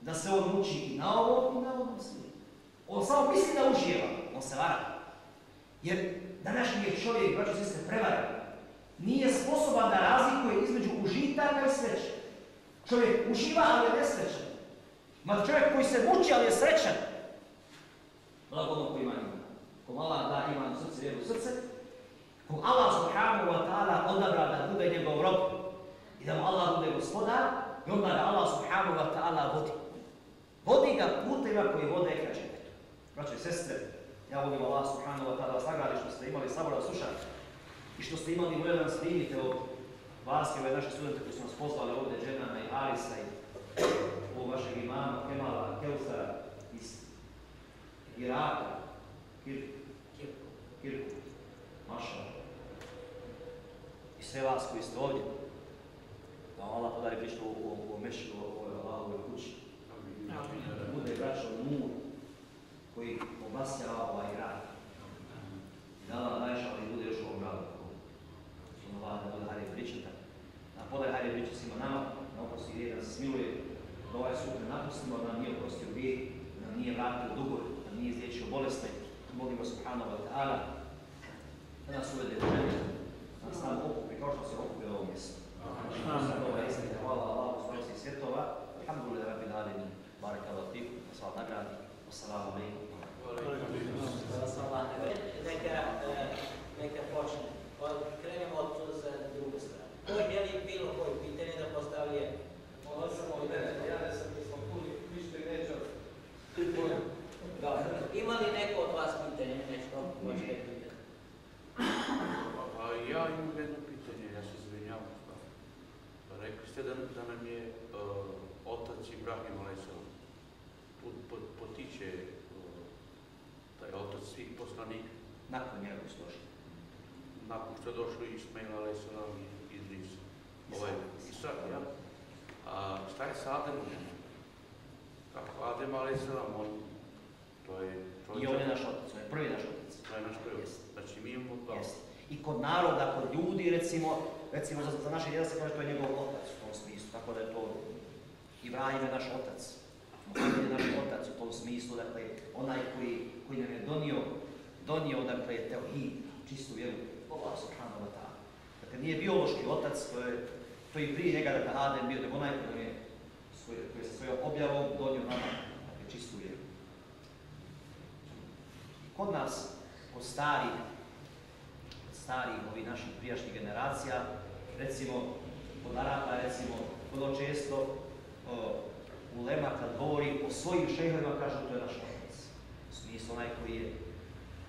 Da se on muči i na ovom i na ovom svijetu. On samo misli da užijeva, on se vara. Jer današnji je čovjek, braćo se prevara, nije sposoban da razlikuje između užitaka i sreće. Čovjek uživa, ali je nesrećan. Ma čovjek koji se muči, ali je srećan. Blagodno koji ima iman. Ko Allah da iman u srce, vjeru u srce, ko Allah subhanahu wa ta'ala odabra da bude njegov rob i da mu Allah bude gospodar, i onda ga Allah subhanahu wa ta'ala vodi. Vodi ga puteva koji vode ka dženetu. Braće i sestre, ja volim Allah subhanahu wa ta'ala vas nagradi što ste imali sabora slušati i što ste imali volje da nas primite od vas i ove naše studente koji su nas pozvali ovdje, Dženana i Arisa i ovog vašeg imama, Kemala, Keusara iz Iraka, Kirku, Kirku, Maša. I sve vas koji ste ovdje, da vam Allah podari prišlo u ovom u, u ovoj kući. Da bude braćo nur koji obasjava ovaj grad. I da Allah najša ali bude još u ovom gradu. Ono Allah da bude Harije. Da podaj Harije priča svima nama, da oprosti gdje da se smiluje, da ovaj sud napustimo, da nam nije oprostio grijeh, da nam nije vratio dugove, da nam nije izliječio bolesti. Molimo Subhanahu wa ta'ala da nas uvede u žene, da nas okupi kao što se okupio ovo mjesto. Hvala hvala Allahu stvorci svjetova. Alhamdulillah rabbil alamin. Barakallahu fikum. Sva nagradi. Assalamu alaikum. Neka, e, neka počne. Krenemo od sa druge strane. Ko je li bilo koje pitanje da postavlje? I da Ja ne sam nisam puni, ništa. Dobro. Ima li neko od vas pitanje, nešto možete pitati? Pa ja imam jedno pitanje, ja se izvinjavam. Pa rekli ste da, da nam je uh, otac Ibrahim Alesov potiče uh, taj otac svih poslanika. Nakon došli. Nakon što je došlo Ismail Alesov i Idris. Ovaj, Isak, ja. A šta je sa Ademom? Kako Adem Alesov, on, to je... To I on je naš otac, on je prvi naš otac. To je naš prvi. Jeste. Znači mi imamo dva. I kod naroda, kod ljudi, recimo, recimo za, za naše djela se kaže to je njegov otac u tom smislu, tako da je to Ibrahim je naš otac, Muhammed je naš otac u tom smislu, dakle, onaj koji, koji nam je donio, donio, dakle, teuhid, čistu vjeru, Allah subhanahu wa ta'ala. Dakle, nije biološki otac, to je, to je i prije njega, dakle, Adem bio, nego onaj koji je, svoj, koji je svojom objavom donio nama, dakle, čistu vjeru. Kod nas, kod starih, starih ovih naših prijašnjih generacija, recimo kod Arapa, recimo vrlo često o, Ulema kad govori o svojim šehovima kažu to je naš otac. U smislu onaj koji je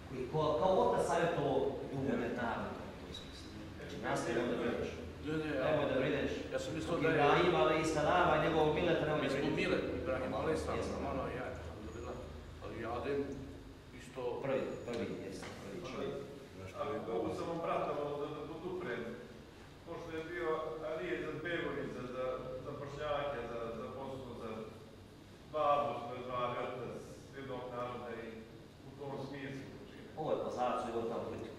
koji kao, kao otac savjetovo ljubav narod u tom smislu. Znači nastavi onda vredeš. Ne, ne, Nemoj da ja, vredeš. ja sam mislio da je... Ibrahima, ali i Salama i njegovog mileta nemoj Mi da smo vredeš. Mile, Ibrahim Alesov, Jeste. ono ja. Ali Adem isto... Prvi, prvi, jeste, prvi čovjek. A mogu sam vam brata malo da, da podupren. Pošto je bio Alije za Begović, za, Bošnjake, za zvali otac jednog naroda i u tom smislu učine. Ovo je pazarac i gotovo politiku.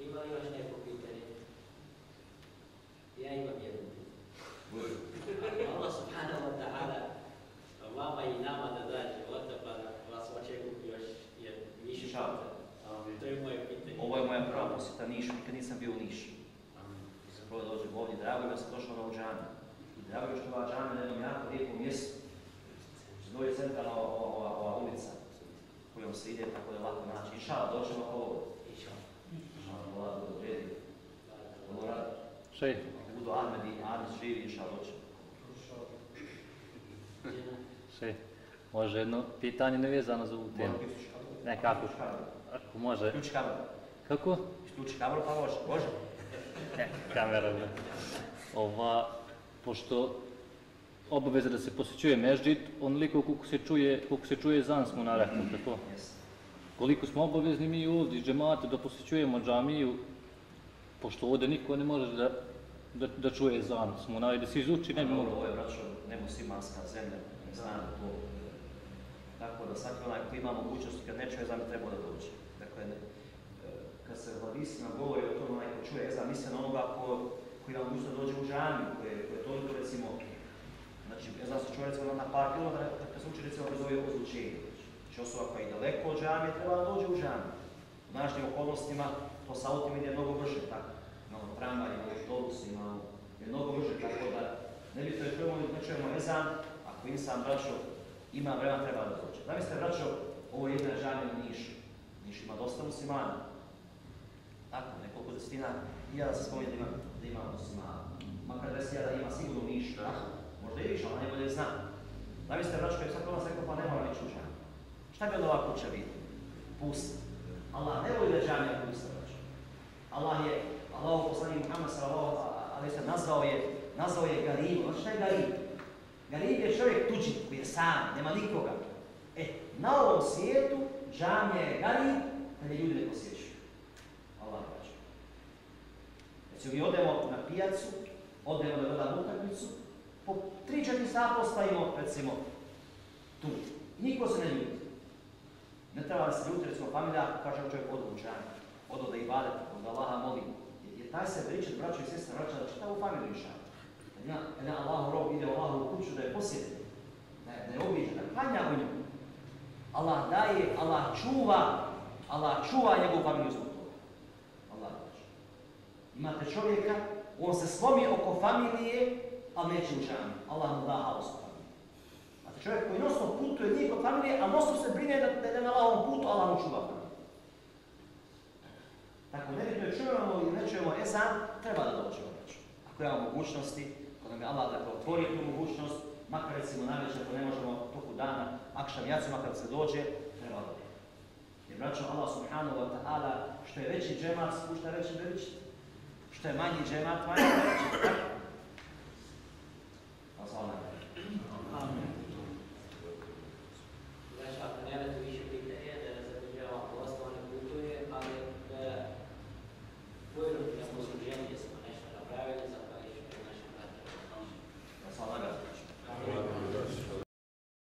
Ima li još neko pitanje? Ja imam jedno pitanje. Allah subhanahu wa ta'ala vama i nama da dađe oda pa vas očekupi još više puta. To je moje pitanje. Ovo je moja prva posjeta Nišu, nikad nisam bio u Nišu. Prvo dođem ovdje, drago mi je da sam došao na ovu džanu. I drago mi je što ova džana na jednom jako lijepom mjestu. Dođe centralna ova, ulica kojom se ide, tako da je lako naći. Inša Allah, doćemo ako ovo. Inša Allah. Inša Allah, Allah bude odredi. Vrlo rado. Šej, Budu Ahmed i Ahmed živi, inša Allah, doćemo. Žena, šej. Može jedno pitanje nevezano za ovu temu. Isključi kameru. Ako može. Isključi kameru. Kako? Isključi kameru, pa može. Može. Ne, kamera. Ne. Ova, pošto obaveza da se posjećuje mežđit, onoliko koliko se čuje, koliko se čuje zan smo narekli, tako? Jeste. Koliko smo obavezni mi ovdje iz džemata da posjećujemo džamiju, pošto ovdje niko ne može da, da, da čuje zan, smo navikli da se izuči, ne bi mogli. ovo je braćo nemuslimanska zemlja, ne znam to. Tako da svaki onaj koji ima mogućnosti kad ne čuje ezan bi trebao da dođe. Dakle, e, kad se hadisima govori o tom onaj ko čuje ezan, misle na onoga ko, koji ima mogućnost da dođe u džamiju, koje je toliko recimo, znači ezan se čuje recimo na par kilometara, kad se uči recimo bez ove ozvučenje. Znači osoba koja je daleko od džamije treba da dođe u džamiju. U današnjim okolnostima to sa autima ide mnogo brže, tako. Imamo tramvaj, imamo autobus, imamo je mnogo brže, tako da ne bi to je čujemo, ne čujemo ezan, ako insan braćo ima vremena treba da dođe. Zamislite braćo, ovo je jedna džamija u Nišu. Niš ima dosta muslimana. Tako, nekoliko desetina, ja da se spominje da ima, da ima muslimana. Makar da ima sigurno u tako? Možda i više, ali najbolje zna. Zamislite braćo, kad je sad kod nas rekao, pa ne mora ići u. Šta bi onda ova kuća biti? Pusta. Allah ne voli da džamija pusta, braćo. Allah je, Allah poslanik Muhammed sallallahu ali se nazvao je, nazvao je garib. Znači šta je garib? Garib je čovjek tuđi, koji je sam, nema nikoga. E, na ovom svijetu džamija je garib kad je ljudi ne posjećuju. Allah kaže. Znači, mi odemo na pijacu, odemo da gledamo utakmicu, po 3-4 sata ostavimo, recimo, tu. Niko se ne ljuti. Ne treba da se ljuti, recimo, familija, kaže čovjek odu u džamiju, odu da ibadete, da Allaha molim. Jer taj se priča, braćo i sestre, vraća da čitavu familiju iša. Da ja Allahu rob ide u Allahu kuću da je posjeti, da je, da je obiđe, da u nju. Allah daje, Allah čuva, Allah čuva njegovu familiju zbog toga. Allah kaže. Imate čovjeka, on se slomi oko familije, ali neće u džami. Allah mu da haos u familiji. Imate čovjek koji nosno putuje nije kod familije, a nosno se brine da, da je na Allahovom putu, Allah mu čuva. Tako ne bitno je čujemo ili ne čujemo ezan, treba da dođemo reći. Ako imamo mogućnosti, ako nam je Allah dakle otvori tu mogućnost, makar recimo najveće ako ne možemo toku dana, akšamjacima kad se dođe, treba. radove. Jer vraću Allah subhanahu wa ta'ala, što je veći džemat, spušta veći veličit. Što je manji džemat, manji veličit.